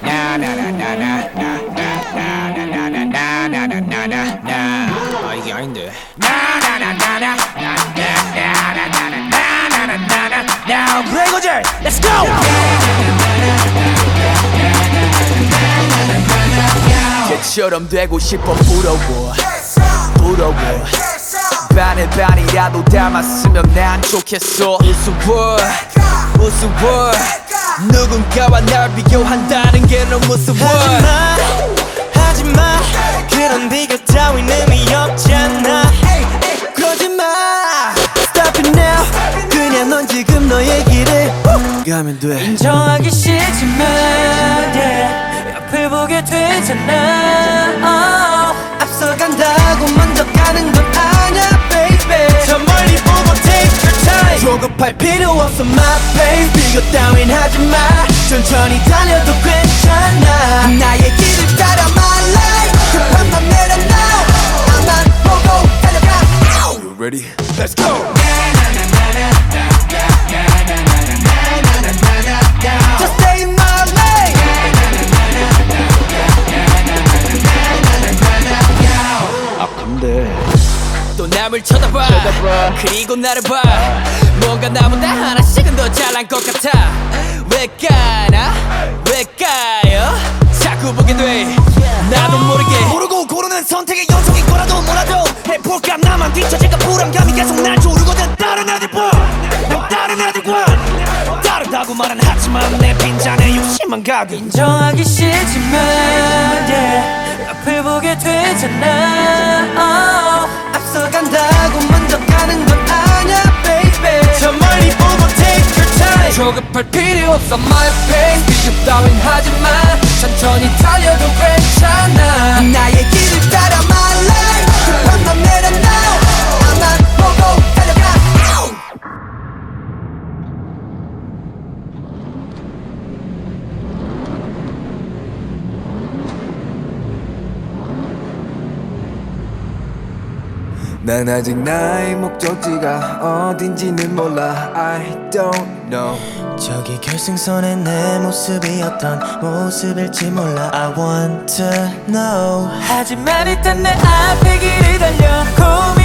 나나나나나나나나나나나나나나나나나나 이게 아닌데 Now break it down. Let's go. 쟤처럼 되고 싶어 부러워 부러워 반에 반이라도 닮았으면 난 좋겠어. 우스워 우스워. 누군가와 날 비교한다는 게 너무 무서워. 하지마 하지마. 그런 비교 따윈 의미 없잖아. 그러지마. Stop it now. 그냥 넌 지금 너의 길을 가면 돼. 인정하기 싫지만 yeah, 옆을 보게 되잖아. oh, 앞서간다 급할 필요 없어 my baby 비교 따윈 하지마 천천히 달려도 괜찮아 나의 길을 따라 my life 급한 맘 내려놔 나만 보고 달려가 You ready? Let's go Just stay in my lane 또 남을 쳐다봐, 그리고 나를 봐. 뭔가 나보다 하나씩은 더 잘난 것 같아. 왜 까나? 왜 까요? 자꾸 보게 돼. 나도 모르게. 모르고 고르는 선택의 연속인 거라도 몰라도. 해볼까? 나만 뒤처질까? 불안감이 계속 날 조르거든. 다른 애들과 난 다른 애들과 다르다고 말은 하지만 내 빈잔에 욕심만 가득. 인정하기 싫지만 yeah, 앞을 보게 되잖아 조급할 필요 없어. My pace 비교 따윈 하지마 천천히 달려도 괜찮아. 나의 난 아직 나의 목적지가 어딘지는 몰라. I don't know. 저기 결승선에 내 모습이 어떤 모습일지 몰라. I want to know. 하지만 일단 내 앞에 길을 달려 고민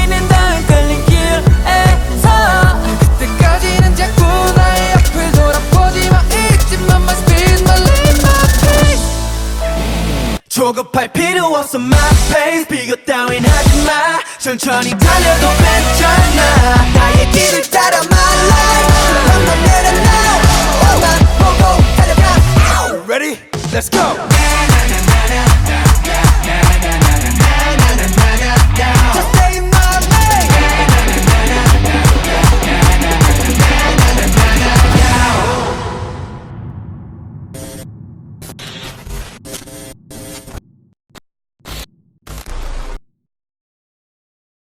조급할 필요 없어 my pace 비교 따윈 하지마 천천히 달려도 괜찮아 나의 길을 따라 my life 한번 내려놔 나만 보고 달려가 Ready? Let's go! you